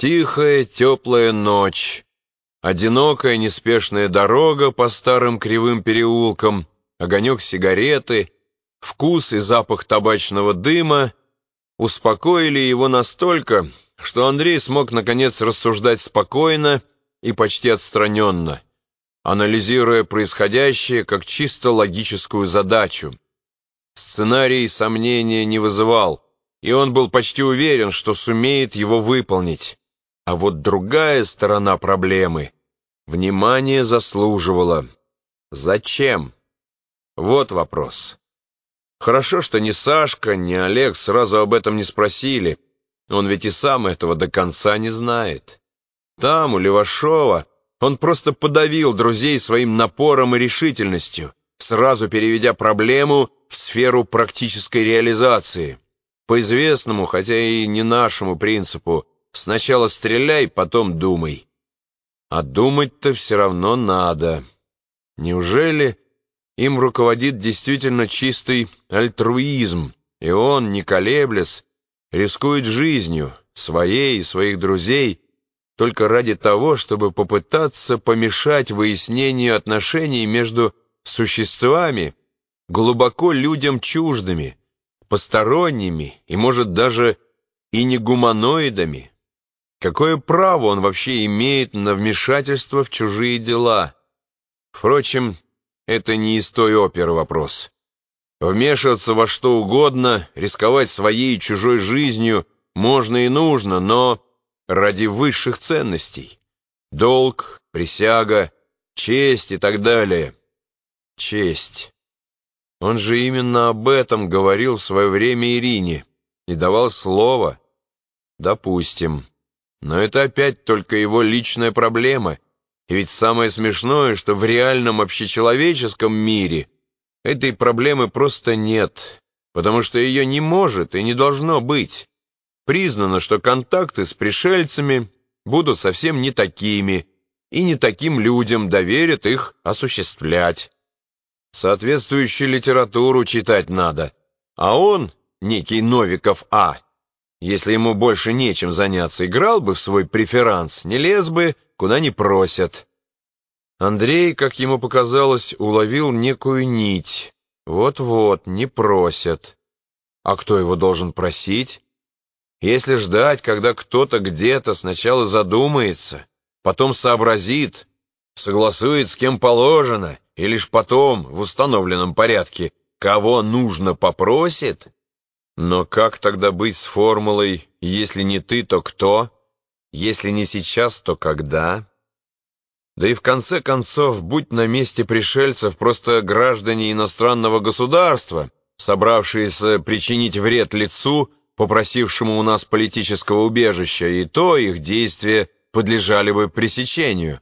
Тихая, теплая ночь, одинокая, неспешная дорога по старым кривым переулкам, огонек сигареты, вкус и запах табачного дыма успокоили его настолько, что Андрей смог, наконец, рассуждать спокойно и почти отстраненно, анализируя происходящее как чисто логическую задачу. Сценарий сомнения не вызывал, и он был почти уверен, что сумеет его выполнить. А вот другая сторона проблемы внимание заслуживала. Зачем? Вот вопрос. Хорошо, что ни Сашка, ни Олег сразу об этом не спросили. Он ведь и сам этого до конца не знает. Там, у Левашова, он просто подавил друзей своим напором и решительностью, сразу переведя проблему в сферу практической реализации. По известному, хотя и не нашему принципу, сначала стреляй, потом думай. А думать-то все равно надо. Неужели им руководит действительно чистый альтруизм, и он, не колеблясь, рискует жизнью, своей и своих друзей, только ради того, чтобы попытаться помешать выяснению отношений между существами, глубоко людям чуждыми, посторонними и, может, даже и не гуманоидами. Какое право он вообще имеет на вмешательство в чужие дела? Впрочем, это не из той оперы вопрос. Вмешиваться во что угодно, рисковать своей и чужой жизнью можно и нужно, но ради высших ценностей. Долг, присяга, честь и так далее. Честь. Он же именно об этом говорил в свое время Ирине и давал слово. Допустим. Но это опять только его личная проблема. И ведь самое смешное, что в реальном общечеловеческом мире этой проблемы просто нет, потому что ее не может и не должно быть. Признано, что контакты с пришельцами будут совсем не такими, и не таким людям доверят их осуществлять. Соответствующую литературу читать надо, а он, некий Новиков А., если ему больше нечем заняться, играл бы в свой преферанс, не лез бы, куда не просят. Андрей, как ему показалось, уловил некую нить. Вот-вот, не просят. А кто его должен просить? Если ждать, когда кто-то где-то сначала задумается, потом сообразит, согласует с кем положено, и лишь потом, в установленном порядке, кого нужно попросит, но как тогда быть с формулой «если не ты, то кто?» «Если не сейчас, то когда?» Да и в конце концов, будь на месте пришельцев просто граждане иностранного государства, собравшиеся причинить вред лицу, попросившему у нас политического убежища, и то их действия подлежали бы пресечению.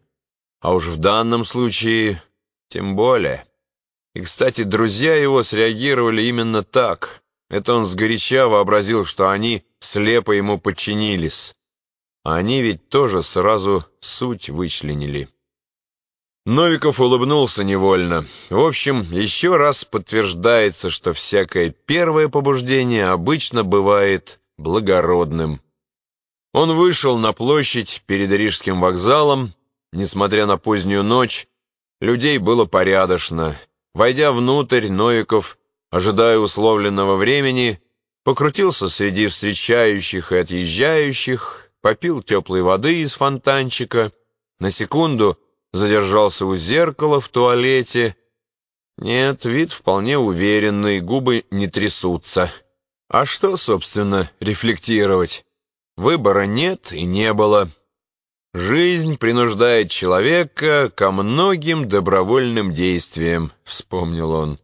А уж в данном случае тем более. И, кстати, друзья его среагировали именно так. Это он сгоряча вообразил, что они слепо ему подчинились. Они ведь тоже сразу суть вычленили. Новиков улыбнулся невольно. В общем, еще раз подтверждается, что всякое первое побуждение обычно бывает благородным. Он вышел на площадь перед Рижским вокзалом. Несмотря на позднюю ночь, людей было порядочно. Войдя внутрь, Новиков ожидая условленного времени, покрутился среди встречающих и отъезжающих, попил теплой воды из фонтанчика, на секунду задержался у зеркала в туалете. Нет, вид вполне уверенный, губы не трясутся. А что, собственно, рефлектировать? Выбора нет и не было. Жизнь принуждает человека ко многим добровольным действиям, вспомнил он.